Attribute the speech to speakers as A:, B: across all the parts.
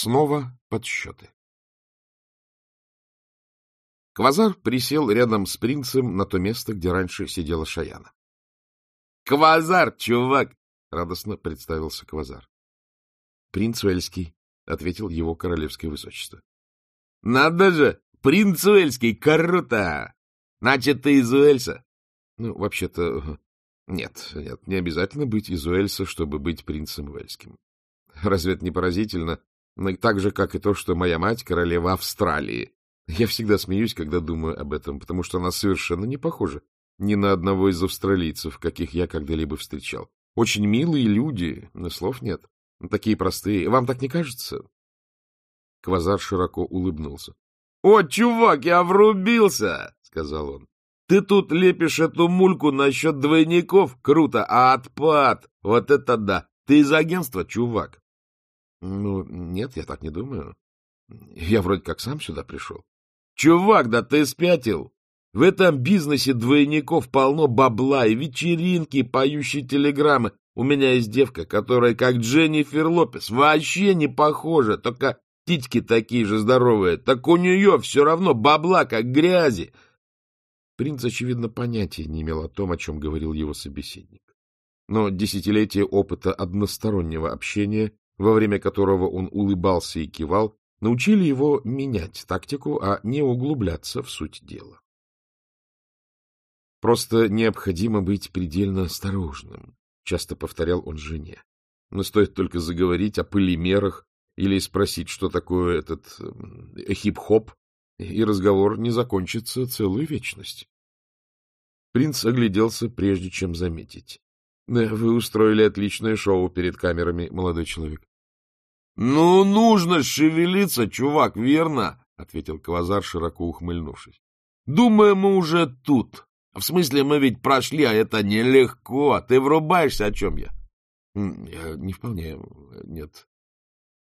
A: Снова подсчеты. Квазар присел рядом с принцем на то место, где раньше сидела Шаяна. — Квазар, чувак! — радостно представился Квазар. — Принц Уэльский, — ответил его королевское высочество. — Надо же! Принц Уэльский! Круто! Значит, ты из Уэльса? — Ну, вообще-то, нет, нет, не обязательно быть из Уэльса, чтобы быть принцем Уэльским. Разве это не поразительно? Так же, как и то, что моя мать — королева Австралии. Я всегда смеюсь, когда думаю об этом, потому что она совершенно не похожа ни на одного из австралийцев, каких я когда-либо встречал. Очень милые люди, но слов нет. Такие простые. Вам так не кажется? Квазар широко улыбнулся. — О, чувак, я врубился! — сказал он. — Ты тут лепишь эту мульку насчет двойников? Круто! А отпад? Вот это да! Ты из агентства, чувак? — Ну, нет, я так не думаю. Я вроде как сам сюда пришел. — Чувак, да ты спятил! В этом бизнесе двойников полно бабла и вечеринки, поющие телеграммы. У меня есть девка, которая, как Дженнифер Лопес, вообще не похожа, только титьки такие же здоровые. Так у нее все равно бабла, как грязи. Принц, очевидно, понятия не имел о том, о чем говорил его собеседник. Но десятилетия опыта одностороннего общения, во время которого он улыбался и кивал, научили его менять тактику, а не углубляться в суть дела. Просто необходимо быть предельно осторожным, часто повторял он жене. Но стоит только заговорить о полимерах или спросить, что такое этот э, хип-хоп, и разговор не закончится целую вечность. Принц огляделся, прежде чем заметить. — Вы устроили отличное шоу перед камерами, молодой человек. — Ну, нужно шевелиться, чувак, верно? — ответил Квазар, широко ухмыльнувшись. — Думаю, мы уже тут. В смысле, мы ведь прошли, а это нелегко. Ты врубаешься, о чем я? я не вполне, нет.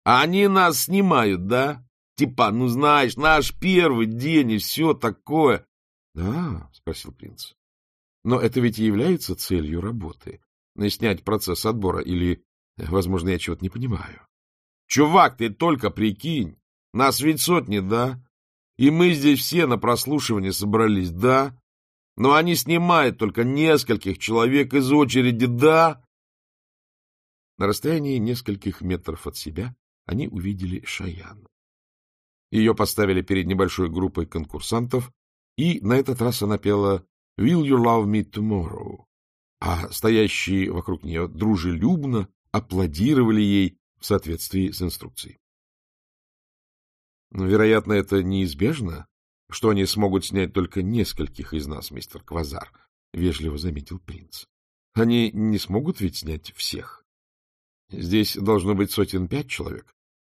A: Они нас снимают, да? Типа, ну знаешь, наш первый день и все такое. — Да, — спросил принц. — Но это ведь и является целью работы. Снять процесс отбора или, возможно, я чего-то не понимаю. — Чувак, ты только прикинь. Нас ведь сотни, да? И мы здесь все на прослушивание собрались, да? Но они снимают только нескольких человек из очереди, да? На расстоянии нескольких метров от себя они увидели Шаян. Ее поставили перед небольшой группой конкурсантов, и на этот раз она пела «Will you love me tomorrow?», а стоящие вокруг нее дружелюбно аплодировали ей в соответствии с инструкцией. Вероятно, это неизбежно, что они смогут снять только нескольких из нас, мистер Квазар, — вежливо заметил принц. — Они не смогут ведь снять всех. Здесь должно быть сотен пять человек.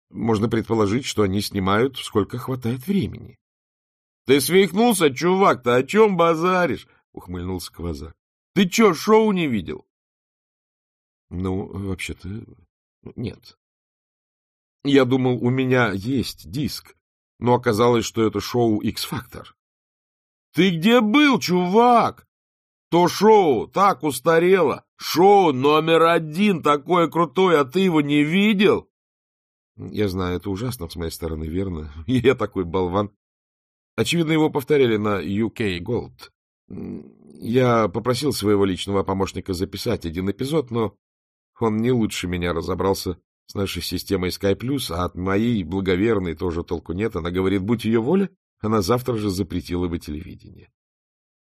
A: Можно предположить, что они снимают, сколько хватает времени. — Ты свихнулся, чувак, ты о чем базаришь? — ухмыльнулся Квазар. — Ты что, шоу не видел? — Ну, вообще-то, нет. Я думал, у меня есть диск, но оказалось, что это шоу X-Factor. — Ты где был, чувак? То шоу так устарело. Шоу номер один такое крутое, а ты его не видел? Я знаю, это ужасно с моей стороны, верно? Я такой болван. Очевидно, его повторяли на UK Gold. Я попросил своего личного помощника записать один эпизод, но он не лучше меня разобрался с нашей системой Sky а от моей благоверной тоже толку нет. Она говорит, будь ее воля, она завтра же запретила бы телевидение.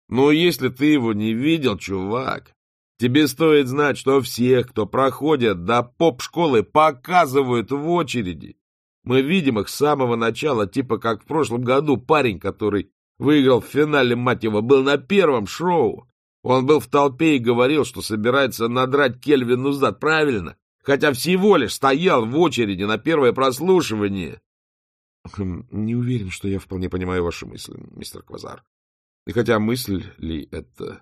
A: Но если ты его не видел, чувак, тебе стоит знать, что всех, кто проходит до поп-школы, показывают в очереди. Мы видим их с самого начала, типа как в прошлом году парень, который выиграл в финале, мать его, был на первом шоу. Он был в толпе и говорил, что собирается надрать Кельвину зад, правильно? хотя всего лишь стоял в очереди на первое прослушивание. Хм, — Не уверен, что я вполне понимаю ваши мысли, мистер Квазар. И хотя мысль ли это...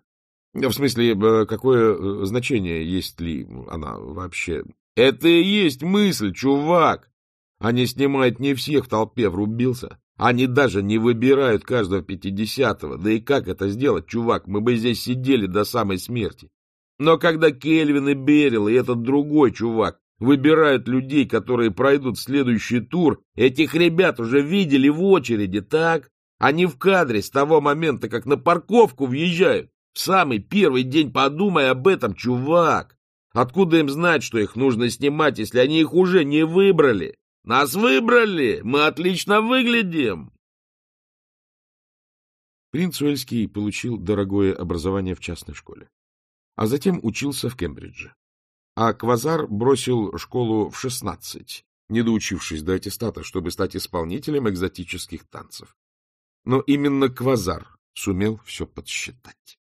A: В смысле, э, какое э, значение есть ли она вообще? — Это и есть мысль, чувак! Они снимают не всех в толпе, врубился. Они даже не выбирают каждого пятидесятого. Да и как это сделать, чувак? Мы бы здесь сидели до самой смерти. Но когда Кельвин и Берил и этот другой чувак выбирают людей, которые пройдут следующий тур. Этих ребят уже видели в очереди, так? Они в кадре с того момента, как на парковку въезжают. В самый первый день подумай об этом, чувак. Откуда им знать, что их нужно снимать, если они их уже не выбрали? Нас выбрали! Мы отлично выглядим!
B: Принц Уэльский получил дорогое образование в частной школе, а затем учился в Кембридже. А Квазар бросил школу в шестнадцать, не доучившись до аттестата, чтобы стать исполнителем экзотических танцев. Но именно Квазар сумел все подсчитать.